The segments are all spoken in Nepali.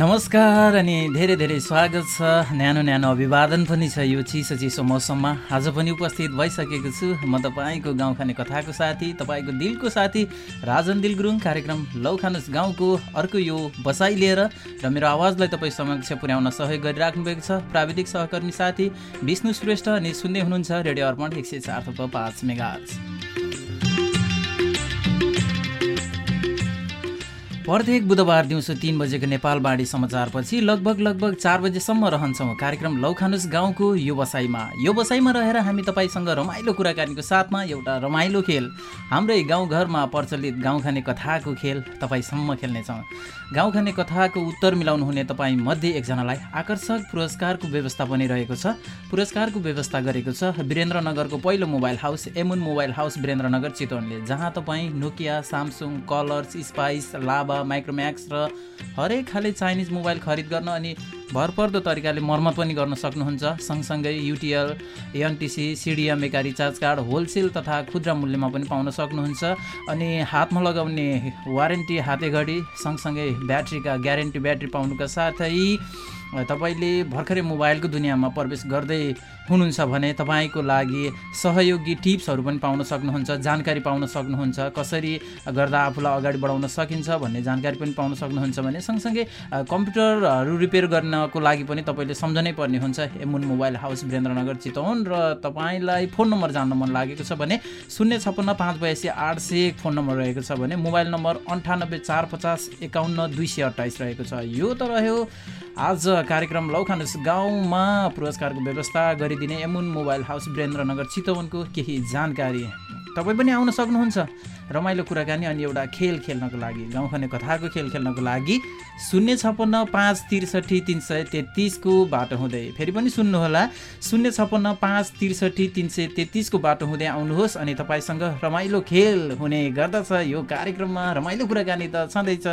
नमस्कार अनि धेरै धेरै स्वागत छ। न्यानो न्यानो अभिवादन पनि छ यो चिसो चिसो मौसममा। आज पनि उपस्थित भइसकेको छु म तपाईँको गाउँ खाने कथाको साथी तपाईँको दिलको साथी राजन दिल गुरुङ कार्यक्रम लौखानुस गाउँको अर्को यो बसाइ लिएर र मेरो आवाजलाई तपाईँ समक्ष पुर्याउन सहयोग गरिराख्नु भएको छ। प्राविधिक सहकर्मी साथी विष्णु श्रेष्ठ अनि सुन्दै हुनुहुन्छ रेडियो अर्पण एक सय चार पाँच प्रत्येक बुधबार दिउँसो तिन बजेको नेपाल बाढी समाचारपछि लगभग लगभग चार बजेसम्म रहन्छौँ। कार्यक्रम लौखानुस गाउँको यो बसाइमा यो बसाइमा रहेर हामी तपाईँसँग रमाइलो कुराकानीको साथमा एउटा रमाइलो खेल। हाम्रै गाउँघरमा प्रचलित गाउँ खाने कथाको खेल तपाईँसम्म खेल्नेछौँ। गाउँ खाने कथाको उत्तर मिलाउनु हुने तपाईँ मध्ये एकजनालाई आकर्षक पुरस्कारको व्यवस्था पनि रहेको छ। पुरस्कारको व्यवस्था गरेको छ वीरेन्द्रनगरको पहिलो मोबाइल हाउस एमुन मोबाइल हाउस वीरेन्द्रनगर चितवनले जहाँ तपाईँ Nokia Samsung Colors Spice Lava Micromax र हरेक खाले चाइनिज मोबाइल खरिद गर्न अनि भरपर्दो तरिकाले मर्मत पनि गर्न सक्नुहुन्छ। सँगसँगै युटिएल एनटिसी सिडिएमएका रिचार्ज कार्ड होलसेल तथा खुद्रा मूल्यमा पनि पाउन सक्नुहुन्छ। अनि हातमा लगाउने वारेन्टी हाते घडी सँगसँगै ब्याट्रीका ग्यारेन्टी ब्याट्री पाउनुका साथै तपाईँले भर्खरै मोबाइलको दुनियाँमा प्रवेश गर्दै हुनुहुन्छ भने तपाईँको लागि सहयोगी टिप्सहरू पनि पाउन सक्नुहुन्छ जानकारी पाउन सक्नुहुन्छ कसरी गर्दा आफूलाई अगाडि बढाउन सकिन्छ भन्ने जानकारी पनि पाउन सक्नुहुन्छ भने सँगसँगै कम्प्युटरहरू रिपेयर गर्नको लागि पनि तपाईँले सम्झनै पर्ने हुन्छ। एमुन मोबाइल हाउस वीरेन्द्रनगर चितवन र तपाईँलाई फोन नम्बर जान्न मन लागेको छ भने शून्य छप्पन्न पाँच बयासी आठ सय फोन नम्बर रहेको छ भने मोबाइल नम्बर अन्ठानब्बे चार पचास एकाउन्न दुई सय अट्ठाइस रहेको छ। यो त रह्यो। आज कार्यक्रम लौखानुस गाउँमा पुरस्कारको व्यवस्था गरिदिने एमुन मोबाइल हाउस वीरेन्द्रनगर चितवनको केही जानकारी तपाईँ पनि आउन सक्नुहुन्छ। रमाइलो कुराकानी अनि एउटा खेल खेल्नको लागि गाउँखाने कथाको खेल खेल्नको लागि शून्य छप्पन्न पाँच त्रिसठी तिन सय तेत्तिसको बाटो हुँदै। फेरि पनि सुन्नुहोला शून्य छप्पन्न पाँच त्रिसठी तिन सय तेत्तिसको बाटो हुँदै आउनुहोस् अनि तपाईँसँग रमाइलो खेल हुने गर्दछ। यो कार्यक्रममा रमाइलो कुराकानी त छँदैछ।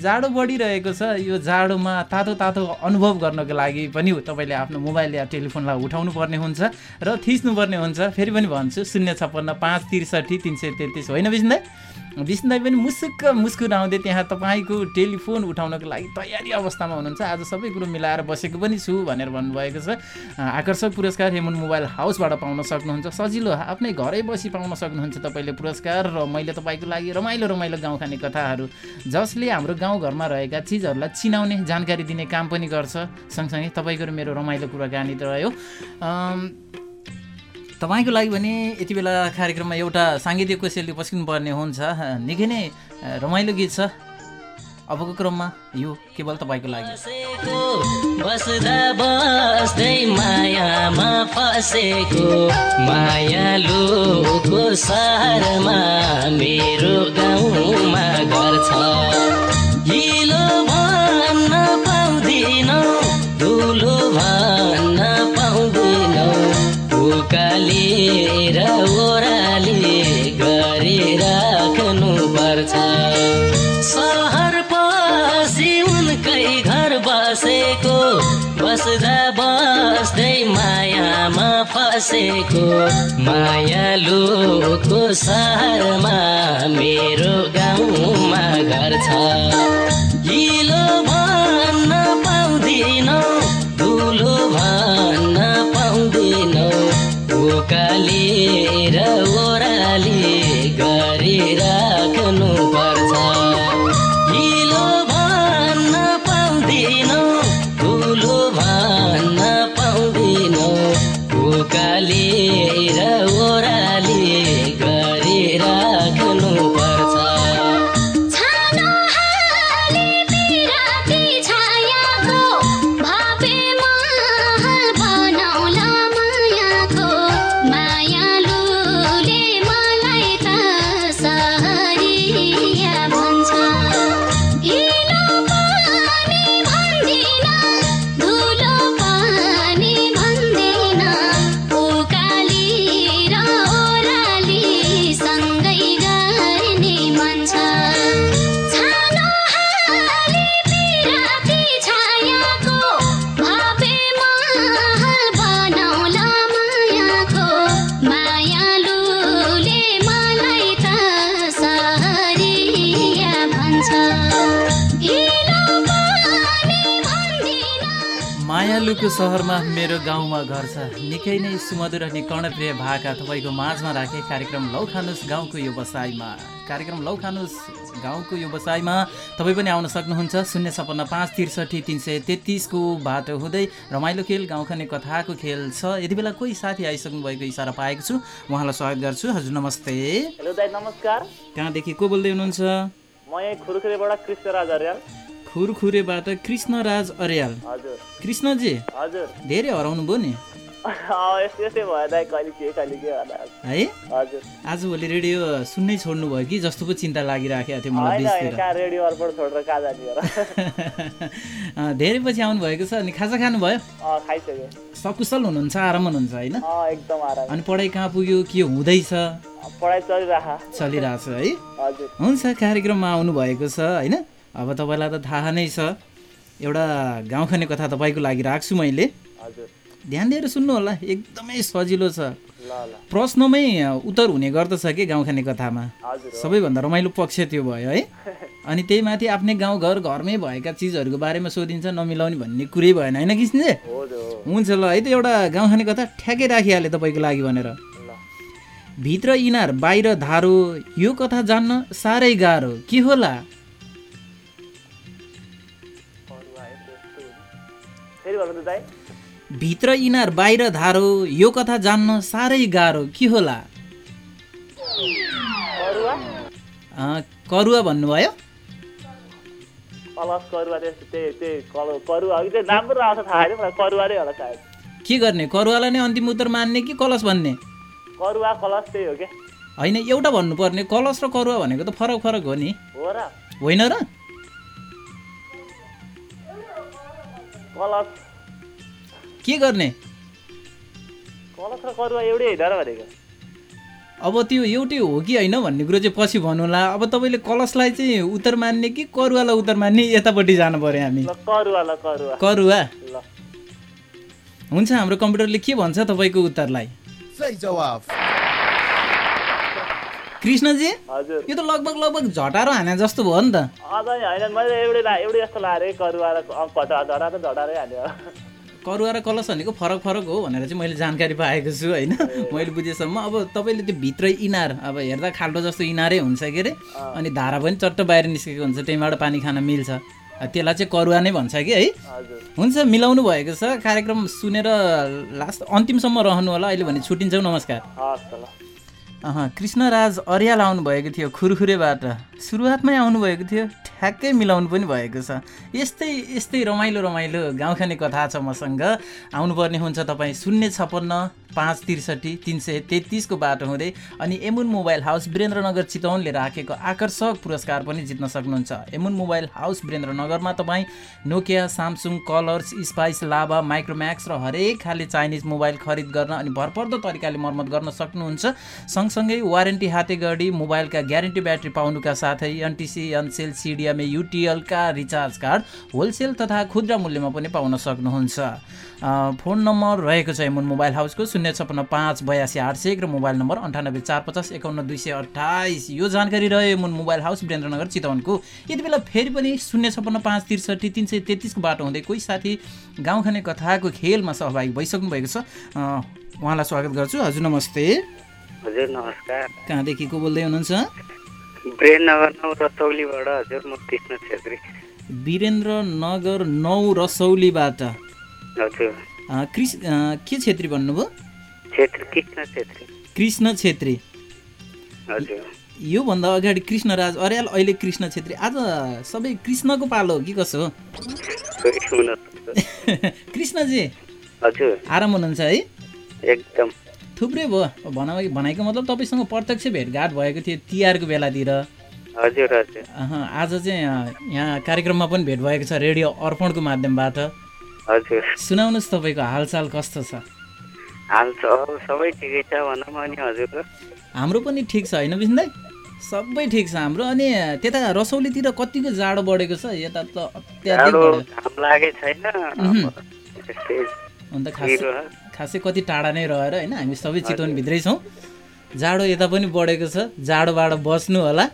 जाडो बढिरहेको छ। यो जाडोमा तातो तातो अनुभव गर्नको लागि पनि तपाईँले आफ्नो मोबाइल या टेलिफोनलाई उठाउनु पर्ने हुन्छ र थिच्नुपर्ने हुन्छ। फेरि पनि भन्छु शून्य छप्पन्न पाँच त्रिसठी तिन सय तेत्तिस होइन विष्णुदाई विष्णुदाई पनि मुसुक्क मुस्कुराउँदै त्यहाँ तपाईँको टेलिफोन उठाउनको लागि तयारी अवस्थामा हुनुहुन्छ। आज सबै कुरो मिलाएर बसेको पनि छु भनेर भन्नुभएको छ। आकर्षक पुरस्कार हेमुन मोबाइल हाउसबाट पाउन सक्नुहुन्छ। सजिलो आफ्नै घरै बसी पाउन सक्नुहुन्छ तपाईँले पुरस्कार र मैले तपाईँको लागि रमाइलो रमाइलो गाउँ खाने कथाहरू जसले हाम्रो गाउँघरमा रहेका चिजहरूलाई चिनाउने जानकारी दिने काम पनि गर्छ। सँगसँगै तपाईँको मेरो रमाइलो कुराकानी रह्यो। तपाईँको लागि भने यति बेला कार्यक्रममा एउटा साङ्गीतिक कोसेली पस्किनु पर्ने हुन्छ। निकै नै रमाइलो गीत छ। अबको क्रममा यो केवल तपाईँको लागि। बस्दा मायालुको मेरो गाउँमा घर छ। फसेको मायालुको सहरमा मेरो गाउँमा घर छ। हिलो भन्न पाउँदिनौ धुलो भन्न पाउँदिनौ। उकालेर ओह्राली उकालेर मायालुको सहरमा मेरो गाउँमा घर छ। निकै नै सुमधुर अनि कर्णप्रिय भाका तपाईँको माझमा राखे। कार्यक्रम लौ खानुस् गाउँको व्यवसायमा कार्यक्रम लौ खानुस् गाउँको व्यवसायमा तपाईँ पनि आउन सक्नुहुन्छ। शून्य छपन्न पाँच त्रिसठी तिन सय तेत्तिसको बाटो हुँदै रमाइलो खेल गाउँ खाने कथाको खेल छ। यति बेला कोही साथी आइसक्नु भएको इसारा पाएको छु। उहाँलाई स्वागत गर्छु। हजुर नमस्ते। हेलो दाई नमस्कार। कहाँदेखि को बोल्दै हुनुहुन्छ? म यहीँ खुरखुरेबाट कृष्णराज अर्याल। कृष्णजी धेरै हराउनु भयो नि? है? आजभोलि रेडियो सुन्नै छोड्नु भयो कि? जस्तो पो चिन्ता लागिराखेको थियो मलाई धेरै पछि आउनुभएको छ। अनि खाजा खानुभयो सकुशल हुनुहुन्छ आराम हुनुहुन्छ होइन? अनि पढाइ कहाँ पुग्यो के हुँदैछ? चलिरहेछ है? हुन्छ कार्यक्रममा आउनुभएको छ होइन? अब तपाईँलाई त थाहा नै छ एउटा गाउँ खाने कथा तपाईँको लागि राख्छु मैले। ध्यान दिएर सुन्नु होला एकदमै सजिलो छ। प्रश्नमै उत्तर हुने गर्दछ कि गाउँ खाने कथामा। सबैभन्दा रमाइलो पक्ष त्यो भयो है? अनि त्यही माथि आफ्नै गाउँघर घरमै भएका चिजहरूको बारेमा सोधिन्छ नमिलाउने भन्ने कुरै भएन होइन किसिमले? हुन्छ ल है त एउटा गाउँ खाने कथा ठ्याक्कै राखिहालेँ तपाईँको लागि भनेर। भित्र इनार बाहिर धारो यो कथा जान्न साह्रै गाह्रो। के होला? भन्नु भित्र इनार बाहिर धारो यो कथा जान्न साह्रै गाह्रो। के होला? करुवा? भन्नुभयो? कलस कि गर्ने? करुवालाई नै अन्तिम उत्तर मान्ने कि भन्ने? करुवा कलस त्यही हो क्या होइन एउटा भन्नुपर्ने कलश र करुवा भनेको त फरक फरक हो नि। होइन र? कलस के गर्ने? कलस र करुवा एउटै होइन र भनेको। अब त्यो एउटै हो कि होइन भन्ने कुरो चाहिँ पछि भन्नुला अब तपाईँले कलशलाई चाहिँ उत्तर मान्ने कि करुवालाई उत्तर मान्ने? यतापट्टि जानु पऱ्यो हामी। ल करुवा ल करुवा। करुवा? ल। हुन्छ हाम्रो कम्प्युटरले के भन्छ तपाईँको उत्तरलाई? सही जवाफ। कृष्णजी हजुर। यो त लगभग लगभग झटारो हाने जस्तो भयो नि त। करुवा र कलश भनेको फरक फरक हो भनेर चाहिँ मैले जानकारी पाएको छु होइन? मैले बुझेसम्म। अब तपाईँले त्यो भित्र इनार अब हेर्दा खाल्डो जस्तो इनारै हुन्छ के अरे? अनि धारा पनि चट्ट बाहिर निस्केको हुन्छ त्यहीँबाट पानी खान मिल्छ। त्यसलाई चाहिँ करुवा नै भन्छ कि है? हुन्छ मिलाउनु भएको छ। कार्यक्रम सुनेर लास्ट अन्तिमसम्म रहनु होला। अहिले भने छुट्टिन्छौँ। नमस्कार। कृष्णराज अर्याल आउनुभएको थियो खुरखुरेबाट। सुरुवातमै आउनुभएको थियो ठ्याक्कै मिलाउनु पनि भएको छ। यस्तै यस्तै रमाइलो रमाइलो गाउँ खाने कथा छ मसँग। आउनुपर्ने हुन्छ तपाईँ शून्य छपन्न पाँच त्रिसठी तिन सय तेत्तिसको बाटो हुँदै अनि एमुन मोबाइल हाउस वीरेन्द्रनगर चितवनले राखेको आकर्षक पुरस्कार पनि जित्न सक्नुहुन्छ। एमुन मोबाइल हाउस वीरेन्द्रनगरमा तपाईँ Nokia Samsung Colors Spice Lava Micromax र हरेक खाले चाइनिज मोबाइल खरिद गर्न अनि भरपर्दो तरिकाले मर्मत गर्न सक्नुहुन्छ। सँगसँगै वारेन्टी हाते गरी मोबाइलका ग्यारेन्टी ब्याट्री पाउनुका साथै एनटिसी एनसेल सिडिएमए युटिएलका रिचार्ज कार्ड होलसेल तथा खुद्रा मूल्यमा पनि पाउन सक्नुहुन्छ। फोन नम्बर रहेको छ एमुन मोबाइल हाउसको शून्य छप्पन्न पाँच बयासी आठ सय एक र मोबाइल नम्बर अन्ठानब्बे चार पचास एकाउन्न दुई सय अठाइस यो जानकारी रह्यो एमुन मोबाइल हाउस वीरेन्द्रनगर चितवनको। यति बेला फेरि पनि शून्य छप्पन्न पाँच त्रिसठी तिन सय तेत्तिसको बाटो हुँदै कोही साथी गाउँ खाने कथाको खेलमा सहभागी भइसक्नु भएको छ। उहाँलाई स्वागत गर्छु। हजुर नमस्ते। हजुर नमस्कार। कहाँदेखि को बोल्दै हुनुहुन्छ? हजुर म कृष्ण छेत्री। वीरेन्द्र नगर नौ रसौलीबाट हजुर। कृष के छेत्री भन्नुभयो? कृष्ण छेत्री। योभन्दा अगाडि कृष्णराज अर्याल अहिले कृष्ण छेत्री। आज सबै कृष्णको पालो हो कि कसो हो? कृष्णजी हजुर। आराम हुनुहुन्छ है? एकदम। थुप्रै भयो। भनाइ भनाइको मतलब तपाईँसँग प्रत्यक्ष भेटघाट भएको थियो तिहारको बेलातिर। हजुर हजुर। आज चाहिँ यहाँ कार्यक्रममा पनि भेट भएको छ रेडियो अर्पणको माध्यमबाट। हजुर। सुनाउनुहोस् तपाईँको हालचाल कस्तो छ? हाल सबै ठिकै छ भनौँ अनि हजुर हाम्रो पनि ठिक छ होइन बिस्दै सबै ठिक छ हाम्रो अनि त्यता रसौलीतिर कतिको जाडो बढेको छ? यता त अत्याधिक घाम लागेको छैन अन्त खास खासै कति टाढा नै रहेर होइन हामी सबै चितवनभित्रै छौँ। जाडो यता पनि बढेको छ जाडोबाट बस्नु होला।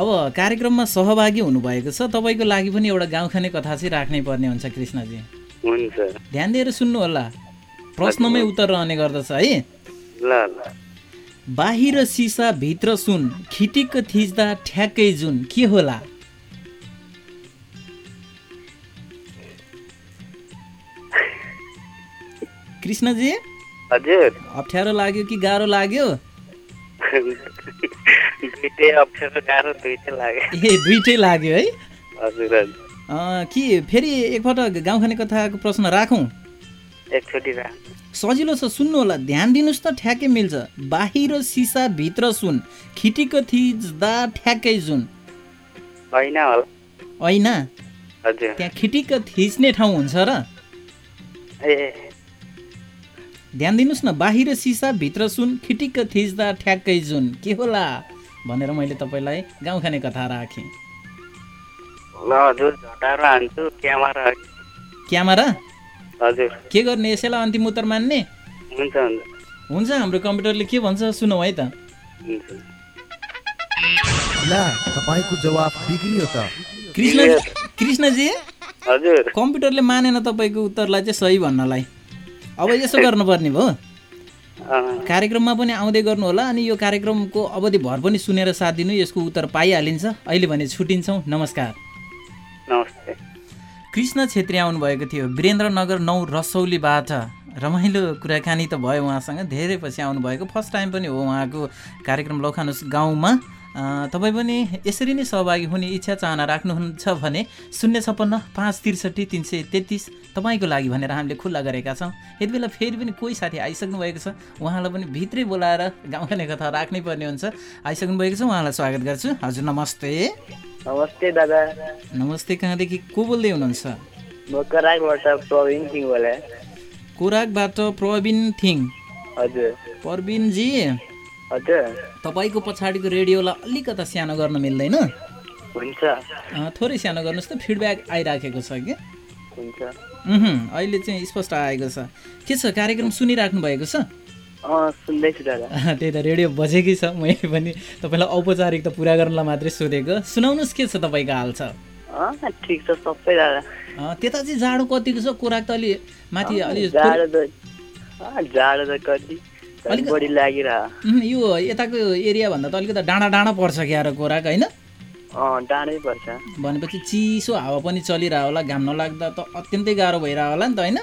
अब कार्यक्रममा सहभागी हुनुभएको छ तपाईँको लागि पनि एउटा गाउँ खाने कथा चाहिँ राख्नै पर्ने हुन्छ कृष्णजी। हुन्छ। ध्यान दिएर सुन्नु होला। प्रश्नमै उत्तर रहने गर्दछ है। ल ल। बाहिर सिसा भित्र सुन खिटिक्क थिच्दा ठ्याक्कै जुन के होला? कृष्णजी? हजुर। अप्ठ्यारो लाग्यो कि गाह्रो लाग्यो? ए दुइटै लाग्यो है। कि फेरि एकपल्ट गाउँ खाने कथाको प्रश्न राखौँ? एकचोटि सजिलो छ सुन्नु होला। ध्यान दिनुहोस् त ठ्याक्कै मिल्छ। बाहिर सिसा भित्र सुन। खिटिक्क थिच्दा ठ्याक्कै जुन। होइन होइन? त्यहाँ खिटिक्क थिच्ने ठाउँ हुन्छ र? ए। ध्यान दिनुहोस् न बाहिर सिसा भित्र सुन। खिटिक्क थिच्दा ठ्याक्कै जुन। के होला? भनेर मैले तपाईँलाई गाउँ खाने कथा राखेँ। क्यामेरा? हजुर। के गर्ने यसैलाई अन्तिम उत्तर मान्ने? हुन्छ हुन्छ। हाम्रो कम्प्युटरले के भन्छ सुनौ है त। ला तपाईँको जवाब बिग्रियो त। कृष्ण कृष्णजी हजुर। कम्प्युटरले मानेन तपाईँको उत्तरलाई चाहिँ सही भन्नलाई। अब यसो गर्नुपर्ने भयो। कार्यक्रममा पनि आउँदै गर्नु होला अनि यो कार्यक्रमको अवधिभर पनि सुनेर साथ दिनु यसको उत्तर पाइहालिन्छ। अहिले भने छुट्टिन्छौँ नमस्कार। नमस्ते। कृष्ण छेत्री आउनुभएको थियो। वीरेन्द्रनगर नौ रसौलीबाट। रमाइलो कुराकानी त भयो उहाँसँग। धेरै पछि आउनुभएको। फर्स्ट टाइम पनि हो उहाँको कार्यक्रम लौखानुस गाउँमा। तपाईँ पनि यसरी नै सहभागी हुने इच्छा चाहना राख्नुहुन्छ भने शून्य छप्पन्न पाँच त्रिसठी तिन सय तेत्तिस तपाईँको लागि भनेर हामीले खुल्ला गरेका छौँ। यति बेला फेरि पनि कोही साथी आइसक्नु भएको छ। उहाँलाई पनि भित्रै बोलाएर गाउँ खाने कथा राख्नै पर्ने हुन्छ। आइसक्नु भएको छ उहाँलाई स्वागत गर्छु। हजुर नमस्ते। नमस्ते दादा। नमस्ते कहाँदेखि को बोल्दै हुनुहुन्छ? कराकबाट प्रवीण थिङ। हजुर। प्रवीणजी तपाईँको पछाडिको रेडियोलाई अलिकता सानो गर्न मिल्दैन? हुन्छ। थोरै सानो गर्नुहोस् त फिडब्याक आइराखेको छ कि? हुन्छ। अहिले चाहिँ स्पष्ट आएको छ। के छ कार्यक्रम सुनिराख्नु भएको छ? सुन्दैछु दादा। त्यही त रेडियो बजेकै छ मैले पनि तपाईँलाई औपचारिकता पुरा गर्नलाई मात्रै सोधेको। सुनाउनुहोस् के छ तपाईँको हाल छ? अँ ठिक छ सबै दादा। अँ, त्यता चाहिँ जाडो कतिको छ? कोराक त अलि माथि अलि जाडो त अँ, जाडो त कति? अलिक- बढी लागिरह यो यताको एरियाभन्दा त अलिकति डाँडा डाँडा पर्छ क्यार कोराक होइन? डाँडै पर्छ। भनेपछि चिसो हावा पनि चलिरह होला घाम नलाग्दा त अत्यन्तै गाह्रो भइरह होला नि त होइन?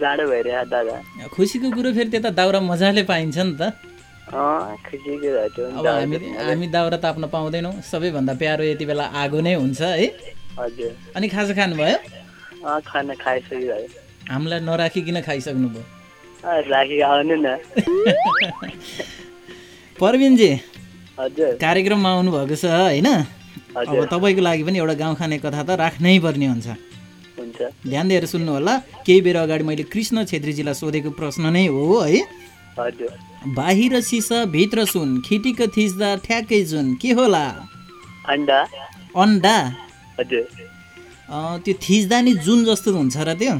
जाडो भइरह दादा। खुसीको कुरो फेरि त्यता दाउरा मजाले पाइन्छ नि त। अब हामी हामी दाउरा ताप्न पाउँदैनौँ। सबैभन्दा प्यारो यति बेला आगो नै हुन्छ है? हजुर। अनि खाजा खानुभयो? खाना खाइसकिरह्यो हामीलाई नराखिकन खाइसक्नुभयो। आउनु न प्रवीणजी हजुर कार्यक्रममा आउनुभएको छ होइन अब तपाईँको लागि पनि एउटा गाउँ खाने कथा त राख्नै पर्ने हुन्छ ध्यान दिएर सुन्नु होला केही बेर अगाडि मैले कृष्ण छेत्रीजीलाई सोधेको प्रश्न नै हो है बाहिर सिसा भित्र सुन खिटिक थिच्दा ठ्याक्कै जुन के होला अन्डा अन्डा त्यो थिच्दा नि जुन जस्तो हुन्छ र त्यो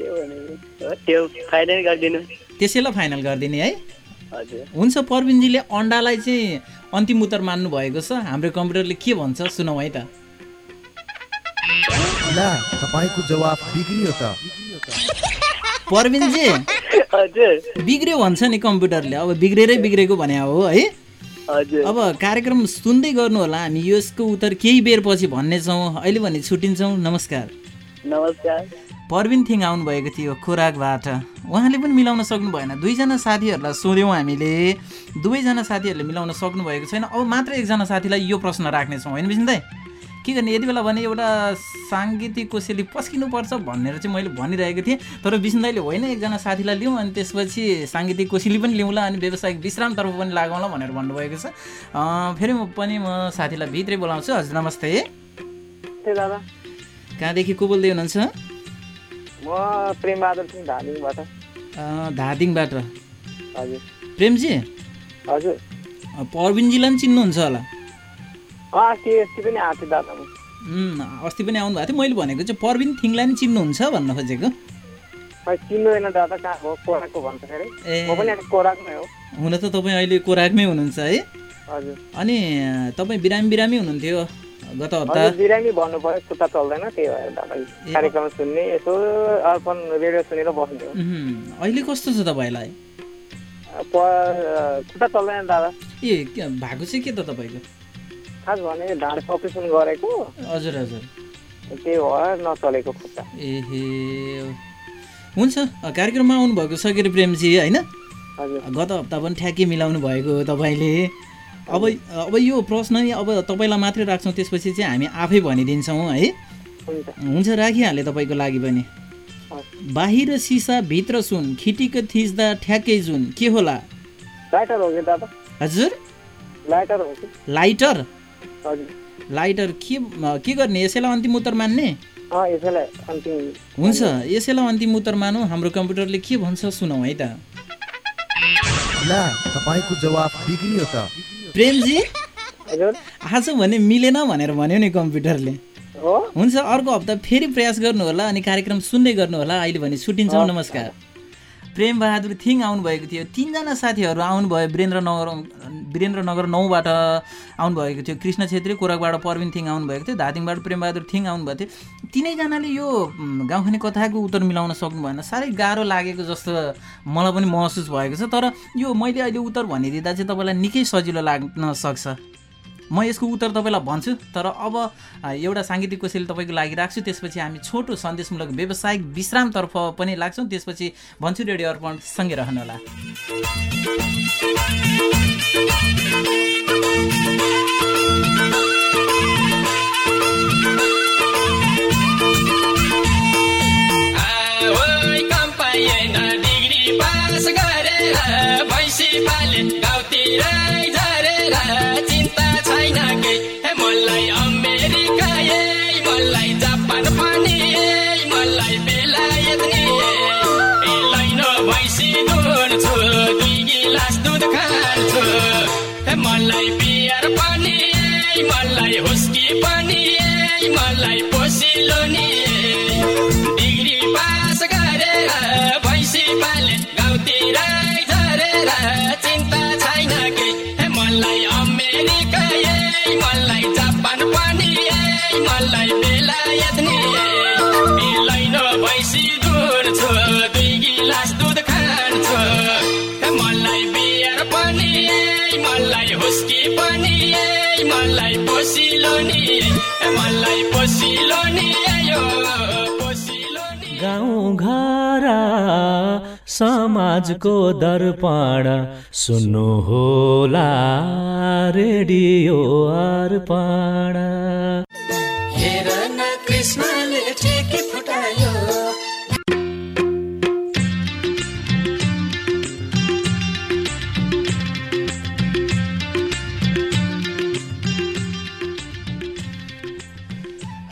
त्यो फाइनल गरिदिनु। त्यसैलाई फाइनल गरिदिने है? हजुर। हुन्छ प्रवीणजीले अन्डालाई चाहिँ अन्तिम उत्तर मान्नु भएको छ। हाम्रो कम्प्युटरले के भन्छ सुनौ है त। ला तपाईँको जवाब बिग्रियो त। प्रवीणजी हजुर। बिग्रियो भन्छ नि कम्प्युटरले। अब बिग्रेरै बिग्रेको भने हो है? हजुर। अब कार्यक्रम सुन्दै गर्नु होला। हामी यसको उत्तर केही बेर पछि भन्नेछौँ। अहिले भने छुट्टिन्छौँ। नमस्कार। नमस्कार। प्रवीण थिङ आउनुभएको थियो खोराकबाट। उहाँले पनि मिलाउन सक्नु भएन। दुईजना साथीहरूलाई सोध्यौँ हामीले। दुवैजना साथीहरूले मिलाउन सक्नुभएको छैन। अब मात्र एकजना साथीलाई यो प्रश्न राख्नेछौँ। होइन बिस्दै के गर्ने? यति बेला भने एउटा साङ्गीतिक कोसेली पस्किनुपर्छ भनेर चाहिँ मैले भनिरहेको थिएँ। तर विष्णुदाईले होइन एकजना साथीलाई लिउँ अनि त्यसपछि साङ्गीतिक कोसेली पनि लिउँला अनि व्यावसायिक विश्रामतर्फ पनि लागौँला भनेर भन्नुभएको छ। फेरि म पनि म साथीलाई भित्रै बोलाउँछु। हजुर नमस्ते। दादा कहाँदेखि को बोल्दै हुनुहुन्छ? म सिंह धादिङबाट। अँ, धादिङबाट। हजुर। प्रेमजी? हजुर। प्रवीणजीलाई पनि चिन्नुहुन्छ होला? अस्ति पनि आएको थियो दादा। म उम्, अस्ति पनि आउनु भएको थियो। मैले भनेको चाहिँ प्रवीण थिङलाई पनि चिन्नुहुन्छ भन्न खोजेको। हुन त तपाईँ अहिले कोराकमै हुनुहुन्छ है? हजुर। अनि तपाईँ बिरामी बिरामी हुनुहुन्थ्यो। गत हप्ता बिरामी भन्नु पर्यो खुट्टा चल्दैन त्यही भएर दादा कार्यक्रम सुन्ने यसो अर्पण रेडियो सुनेर बस्ने अहिले कस्तो छ तपाईँलाई? खुट्टा चल्दैन दादा। ए के- भएको चाहिँ के त तपाईँको? खास भने ढाँडको अपरेसन गरेको। हजुर हजुर। त्यही भएर नचलेको खुट्टा। एहे हुन्छ कार्यक्रममा आउनुभएको अरे प्रेमजी होइन? गत हप्ता पनि ठ्याक्कै मिलाउनु भएको हो तपाईँले। अब अब यो प्रश्न नि अब तपाईँलाई मात्रै राख्छौँ त्यसपछि चाहिँ हामी आफै भनिदिन्छौँ है? हुन्छ। राखिहालेँ तपाईँको लागि पनि। बाहिर सिसा भित्र सुन खिटीको थिच्दा ठ्याक्कै जुन। के होला? लाइटर हो कि दादा? हजुर। Lighter lighter? हजुर। लाइटर के के गर्ने? यसैलाई अन्तिम उत्तर मान्ने? अँ यसैलाई अन्तिम हुन्छ यसैलाई अन्तिम उत्तर मानौँ। हाम्रो कम्प्युटरले के भन्छ सुनौ है त। ला तपाईँको जवाफ बिग्रियो त। प्रेमजी? आज भने मिलेन भनेर भन्यो नि कम्प्युटरले। हुन्छ अर्को हप्ता फेरि प्रयास गर्नु होला अनि कार्यक्रम सुन्दै गर्नु होला अहिले भने छुट्टिन्छौँ नमस्कार। प्रेम बहादुर थिङ आउनुभएको थियो। तिनजना साथीहरू आउनुभयो वीरेन्द्रनगर वीरेन्द्रनगर नौबाट आउनुभएको थियो। कृष्ण छेत्री कोराकबाट परविन थिङ आउनुभएको थियो। धादिङबाट प्रेमबहादुर थिङ आउनुभएको थियो। तिनैजनाले यो गाउँखाने कथाको उत्तर मिलाउन सक्नु भएन। साह्रै गाह्रो लागेको जस्तो मलाई पनि महसुस भएको छ। तर यो मैले अहिले उत्तर भनिदिँदा चाहिँ तपाईँलाई निकै सजिलो लाग्न सक्छ। म यसको उत्तर तपाईँलाई भन्छु तर अब एउटा साङ्गीतिक कोसेली तपाईँको लागि राख्छु। त्यसपछि हामी छोटो सन्देशमूलक व्यावसायिक विश्रामतर्फ पनि लाग्छौँ। त्यसपछि भन्छु रेडियो अर्पण सँगै रहनुहोला। भैँसी पाले गाउँतिरै झरेर हे मलाई अमेरिका ए मलाई जापान पनि मलाई बेलायत नि ए लैनो भैँसी दुन्छु दुई गिलास दुध खान्छु मलाई बियर पनि मलाई हुस्की पनि मलाई पोसिलो पोसिलो नि ए मलाई पोसिलो नि यो पोसिलो नि गाउँ घर समाजको दर्पण सुन्नु होला रेडियो अर्पण। हेर न कृष्णले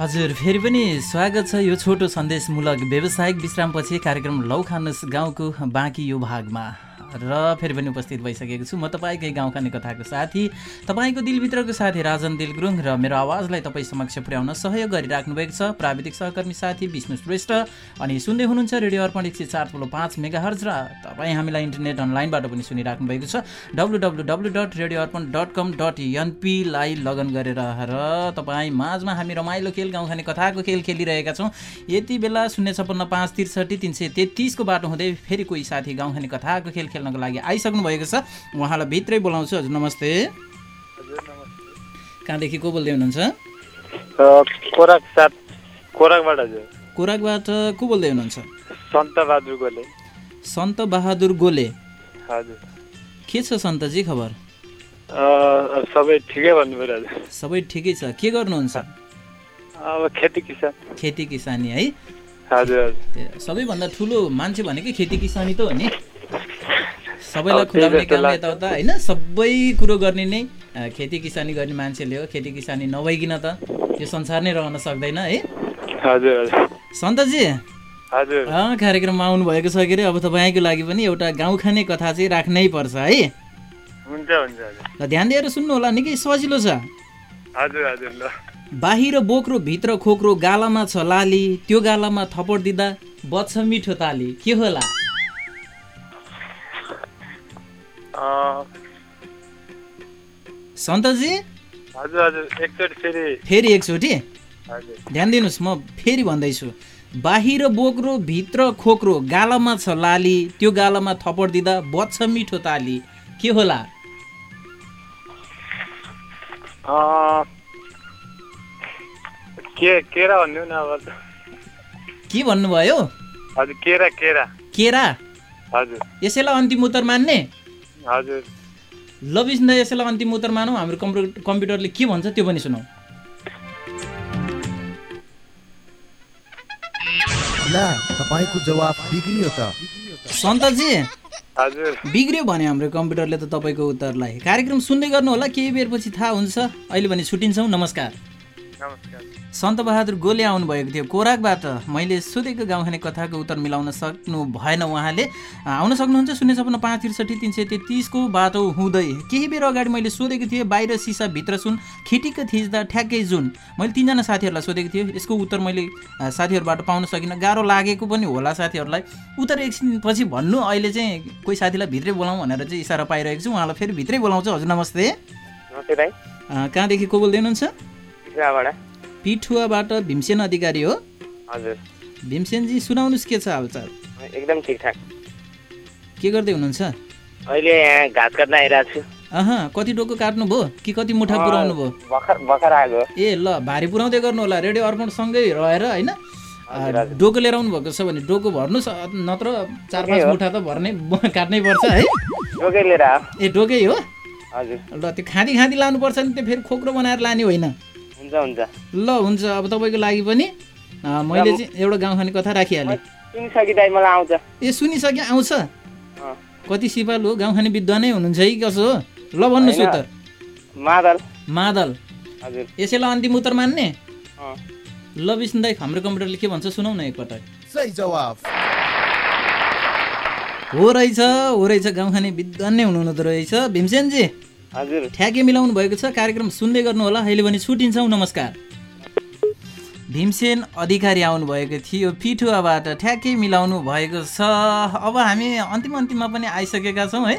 हजुर फेरि पनि स्वागत छ यो छोटो सन्देशमूलक व्यावसायिक विश्रामपछि कार्यक्रम लौ खानुस् गाउँको बाँकी यो भागमा। र फेरि पनि उपस्थित भइसकेको छु। म तपाईँकै गाउँ खाने कथाको साथी। तपाईँको दिलभित्रको साथी राजन दिल गुरुङ र मेरो आवाजलाई तपाईँ समक्ष पुर्याउन सहयोग गरिराख्नु भएको छ। प्राविधिक सहकर्मी साथी विष्णु श्रेष्ठ अनि सुन्दै हुनुहुन्छ रेडियो अर्पण एक सय चार पुलो पाँच मेगा हर्ज र तपाईँ हामीलाई इन्टरनेट अनलाइनबाट पनि सुनिराख्नु भएको छ। W W W dot radio Arpan dot com dot एनपीलाई लगन गरेर र तपाईँ माझमा हामी रमाइलो खेल गाउँखाने कथाको खेल खेलिरहेका छौँ। यति बेला शून्य छप्पन्न पाँच त्रिसठी तिन सय तेत्तिसको बाटो हुँदै फेरि कोही साथी गाउँखाने कथाको खेल खेल्नको लागि आइसक्नु भएको छ। उहाँलाई भित्रै बोलाउँछु। हजुर नमस्ते। कहाँदेखि को बोल्दै हुनुहुन्छ? कोराक साथ कोराकबाट को बोल्दै हुनुहुन्छ? सन्त बहादुर गोले। सन्त बहादुर गोले। हजुर। के छ सन्तजी खबर? सबै ठिकै भन्नु पऱ्यो सबै ठिकै छ। के गर्नुहुन्छ? अब खेती किसान। खेती किसानी है। हजुर सबैभन्दा ठुलो मान्छे भनेकै खेती किसानी त हो नि। सबैलाई जस्तो काम। यताउता होइन? सबै कुरो गर्ने नै खेती किसानी गर्ने मान्छेले हो। खेती किसानी नभइकन त यो संसार नै रहन सक्दैन है? हजुर सन्तजी हजुर। कार्यक्रममा आउनुभएको छ के अरे? अब तपाईँको लागि पनि एउटा गाउँ खाने कथा चाहिँ राख्नै पर्छ है? हुन्छ ल ध्यान दिएर सुन्नु होला निकै सजिलो छ। हजुर हजुर ल। बाहिर बोक्रो भित्र खोक्रो गालामा छ लाली त्यो गालामा थपड दिँदा बच्छ मिठो ताली। के होला? सन्तजी हजुर हजुर एकचोटि फेरि। फेरि एकचोटि? ध्यान दिनुहोस् म फेरि भन्दैछु। बाहिर बोक्रो भित्र खोक्रो गालामा छ लाली त्यो गालामा थपड दिँदा बज्छ मिठो ताली। के होला? के केरा भन्नु न अब। के भन्नुभयो? हजुर केरा केरा। केरा? हजुर। यसैलाई अन्तिम उत्तर मान्ने? हजुर। ल विष्णु यसैलाई अन्तिम उत्तर मानौँ। हाम्रो कम्प्यु कम्प्युटरले के भन्छ त्यो पनि सुनौ। ला तपाईँको जवाफ बिग्रियो त। सन्तजी हजुर। बिग्रियो भने हाम्रो कम्प्युटरले त तपाईँको उत्तरलाई। कार्यक्रम सुन्दै गर्नु होला केही बेरपछि थाहा हुन्छ। अहिले भने छुट्टिन्छौँ। नमस्कार। सन्त बहादुर गोले आउनुभएको थियो। कोराकबाट मैले सोधेको गाउँखाने कथाको उत्तर मिलाउन सक्नु भएन उहाँले। आउन सक्नुहुन्छ शून्य छपन्न पाँच त्रिसठी तिन सय तेत्तिसको बाटो हुँदै। केही बेर अगाडि मैले सोधेको थिएँ बाहिर सिसा भित्र सुन खिटिक्क थिच्दा ठ्याक्कै जुन। मैले तिनजना साथीहरूलाई सोधेको थिएँ यसको उत्तर मैले साथीहरूबाट पाउन सकिनँ। गाह्रो लागेको पनि होला साथीहरूलाई। उत्तर एकछिन पछि भन्नु अहिले चाहिँ कोही साथीलाई भित्रै बोलाउँ भनेर चाहिँ इसारा पाइरहेको छु। उहाँलाई फेरि भित्रै बोलाउँछु। हजुर नमस्ते। नमस्ते अ, कहाँदेखि को बोल्दै हुनुहुन्छ? पिठुवाबाट? भीमसेन अधिकारी हो। हजुर। भीमसेनजी सुनाउनुहोस् के छ हालचाल? एकदम ठिकठाक। के गर्दै हुनुहुन्छ? अहिले यहाँ घाँस काट्न आइरहेको छु। अह कति डोको काट्नुभयो? कि कति मुठा पुऱ्याउनु भयो भर्खर भर्खर आएको ए ल भारी पुऱ्याउँदै गर्नु होला। रेडियो अर्पणसँगै रहेर होइन? डोको लिएर आउनु भएको छ भने डोको भन्नुहोस् अ, नत्र चार पाँच मुठा त भर्नै काट्नै पर्छ है? डोकै लिएर ए डोकै हो? हजुर। ल त्यो खाँदी खाँदी लानुपर्छ नि त्यो फेरि खोक्रो बनाएर लाने होइन। ल हुन्छ। अब तपाईँको लागि पनि मैले चाहिँ एउटा गाउँखाने कथा राखिहालेँ। सुनिसके दाइ मलाई आउँछ। ए सुनिसके आउँछ। कति सिपालु हो? गाउँखाने विद्वानै हुनुहुन्छ है कसो हो? ल भन्नुहोस्। उत्तर मादल। मादल। हजुर। यसैलाई अन्तिम उत्तर मान्ने? अँ। ल विष्णु दाई हाम्रो कम्प्युटरले के भन्छ सुनौ न एकपटक। सही जवाफ। हो रहेछ हो रहेछ। गाउँखाने विद्वान नै हुनुहुँदो रहेछ। भीमसेनजी। हजुर। ठ्याके मिलाउनु भएको छ। कार्यक्रम सुन्दै गर्नु होला अहिले भने छुट्टिन्छौँ नमस्कार। भीमसेन अधिकारी आउनुभएको थियो। पिठुवाबाट ठ्याक्कै मिलाउनु भएको छ। अब हामी अन्तिम अन्तिममा पनि आइसकेका छौँ है।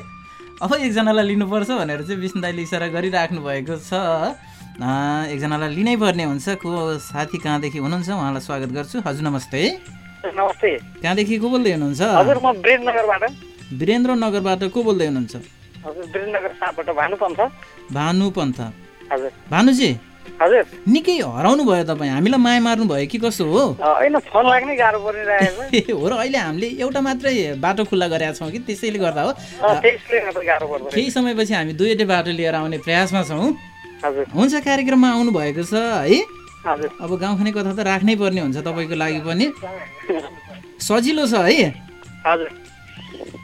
अब एकजनालाई लिनुपर्छ भनेर चाहिँ विष्णु दाईले इसारा गरिराख्नु भएको छ। एकजनालाई लिनै पर्ने हुन्छ। को साथी कहाँदेखि हुनुहुन्छ? उहाँलाई स्वागत गर्छु। हजुर नमस्ते। नमस्ते। कहाँदेखि को बोल्दै हुनुहुन्छ? वीरेन्द्रनगरबाट को बोल्दै हुनुहुन्छ? भानुजी? हजुर। निकै हराउनु भयो तपाईँ। हामीलाई माया मार्नु भयो कि कसो हो? फोन लाग्नै गाह्रो परिरहेको हो र अहिले हामीले एउटा मात्रै बाटो खुल्ला गरेका छौँ कि त्यसैले गर्दा हो। केही समयपछि हामी दुईवटै बाटो लिएर आउने प्रयासमा छौँ। हुन्छ कार्यक्रममा आउनु भएको छ है? अब गाउँखाने कथा त राख्नै पर्ने हुन्छ तपाईँको लागि पनि। सजिलो छ है?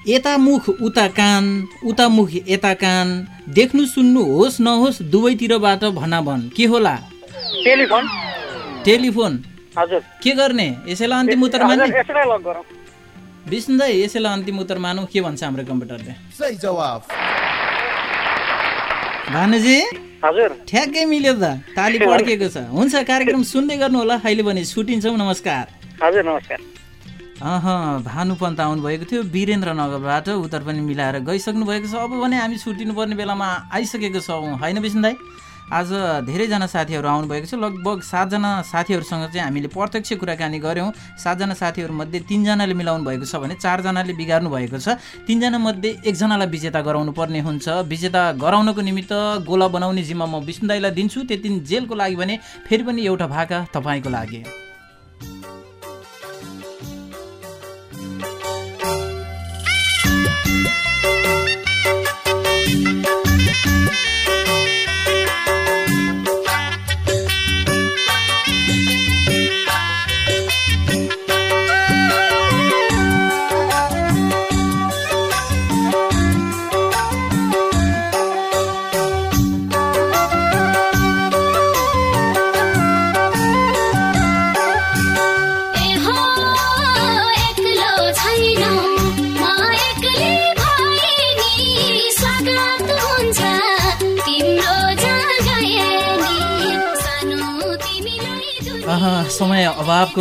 यता मुख उता कान उता मुख यता कान। देख्नु सुन्नु होस् नहोस् दुवैतिरबाट भना भन के होला? टेलिफोन। टेलिफोन। हजुर। के गर्ने? यसैलाई अन्तिम उत्तर मान्ने हजुर यसलाई लक गरौँ। विष्णु दाई यसैलाई अन्तिम उत्तर मानौँ। के भन्छ हाम्रो कम्प्युटरले? सही जवाफ। भानुजी? हजुर। ठ्याक्कै मिल्यो त। ताली पड्किएको छ। हुन्छ कार्यक्रम सुन्दै गर्नु होला। अहिले भने छुट्टिन्छौँ नमस्कार। हजुर नमस्कार। अह भानुपन्त आउनुभएको थियो। वीरेन्द्रनगरबाट उत्तर पनि मिलाएर गइसक्नु भएको छ। अब भने हामी छुट्टिनुपर्ने बेलामा आइसकेको छौँ। होइन विष्णु दाई आज धेरैजना साथीहरू आउनुभएको छ। लगभग सातजना साथीहरूसँग चाहिँ हामीले प्रत्यक्ष कुराकानी गऱ्यौँ। सातजना साथीहरूमध्ये तिनजनाले मिलाउनु भएको छ भने चारजनाले बिगार्नु भएको छ। तिनजना मध्ये एकजनालाई विजेता गराउनु पर्ने हुन्छ। विजेता गराउनको निमित्त गोला बनाउने जिम्मा म विष्णु दाईलाई दिन्छु। त्यति जेलको लागि भने फेरि पनि एउटा भाका तपाईँको लागि।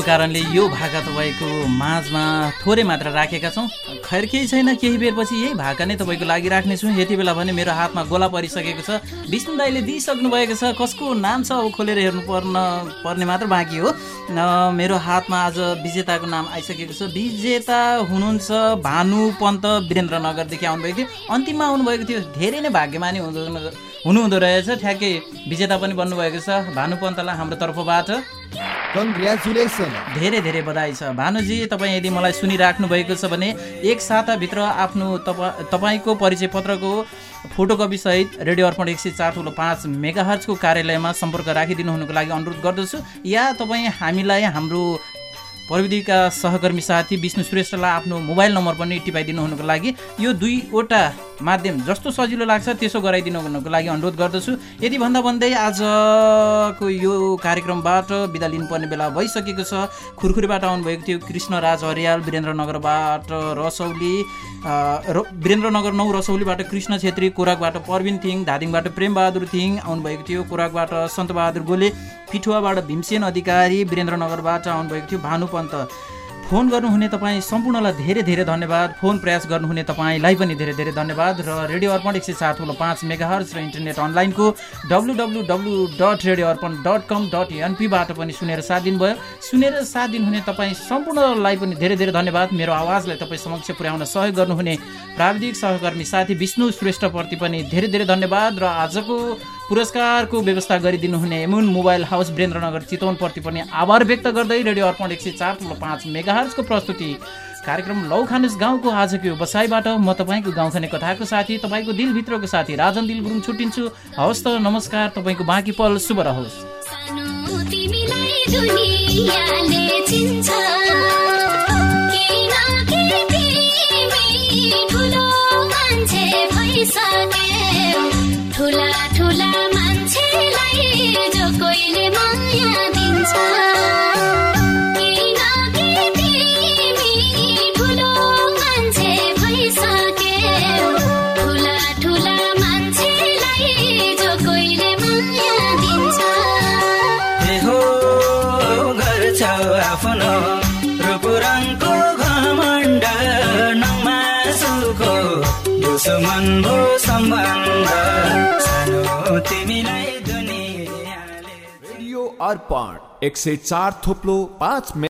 कारणले यो भाका तपाईँको माझमा थोरै मात्र राखेका छौँ। खैर केही छैन केही बेरपछि यही भाका नै तपाईँको लागि राख्नेछु। यति बेला भने मेरो हातमा गोला परिसकेको छ। विष्णु दाईले दिइसक्नु भएको छ। कसको नाम छ अब खोलेर हेर्नु पर्न पर्ने मात्र बाँकी हो। मेरो हातमा आज विजेताको नाम आइसकेको छ। विजेता हुनुहुन्छ भानु पन्त वीरेन्द्रनगरदेखि आउनुभएको थियो। अन्तिममा आउनुभएको थियो। धेरै नै भाग्यमानी हुँदो हुनुहुँदो रहेछ। ठ्याक्कै विजेता पनि बन्नुभएको छ। भानु पन्तलाई हाम्रो तर्फबाट कङ्ग्रेचुलेसन धेरै धेरै बधाई छ। भानुजी तपाईँ यदि मलाई सुनिराख्नु भएको छ भने एक साताभित्र आफ्नो तपा- तपाईँको परिचय पत्रको फोटोकपी सहित रेडियो अर्पण एक सय चार ठुलो पाँच मेगाहर्जको कार्यालयमा सम्पर्क राखिदिनु हुनुको लागि अनुरोध गर्दछु। या तपाईँ हामीलाई हाम्रो प्रविधिका सहकर्मी साथी विष्णु श्रेष्ठलाई आफ्नो मोबाइल नम्बर पनि टिपाइदिनु हुनुको लागि यो दुईवटा माध्यम जस्तो सजिलो लाग्छ त्यसो गराइदिनु हुनुको लागि अनुरोध गर्दछु। यति भन्दा भन्दै आजको यो कार्यक्रमबाट बिदा लिनुपर्ने बेला भइसकेको छ। खुरखुरीबाट आउनुभएको थियो कृष्णराज हरियाल वीरेन्द्रनगरबाट रसौली र वीरेन्द्रनगर नौ रसौलीबाट कृष्ण छेत्री कोराकबाट परविन थिङ धादिङबाट प्रेमबहादुर थिङ आउनुभएको थियो कोराकबाट सन्तबहादुर गोले। पिठुवाबाट भीमसेन अधिकारी वीरेन्द्रनगरबाट आउनुभएको थियो भानु पन्त। फोन गर्नुहुने तपाईँ सम्पूर्णलाई धेरै धेरै धन्यवाद। फोन प्रयास गर्नुहुने तपाईँलाई पनि धेरै धेरै धन्यवाद र रेडियो अर्पण एक सय सात ठुलो पाँच मेगाहर्स र इन्टरनेट अनलाइनको W W W dot radio Arpan dot com dot एनपीबाट पनि सुनेर साथ दिनुभयो सुनेर साथ दिनुहुने तपाईँ सम्पूर्णलाई पनि धेरै धेरै धन्यवाद। मेरो आवाजलाई तपाईँ समक्ष पुर्याउन सहयोग गर्नुहुने प्राविधिक सहकर्मी साथी विष्णु श्रेष्ठप्रति पनि धेरै धेरै धन्यवाद र आजको पुरस्कारको व्यवस्था गरिदिनु हुने एमुन मोबाइल हाउस वीरेन्द्रनगर चितवनप्रति पनि आभार व्यक्त गर्दै रेडियो अर्पण एक सय चार पाँच प्रस्तुति। कार्यक्रम लौ खानुस गाउँको आजको यो बसाइबाट म तपाईँको गाउँखाने कथाको साथी तपाईँको दिलभित्रको साथी राजन दिल गुरुङ छुट्टिन्छु। हवस् त नमस्कार तपाईँको बाँकी पल शुभ रहोस्। अर्पण एक सौ चार थोपलो पाँच पाँच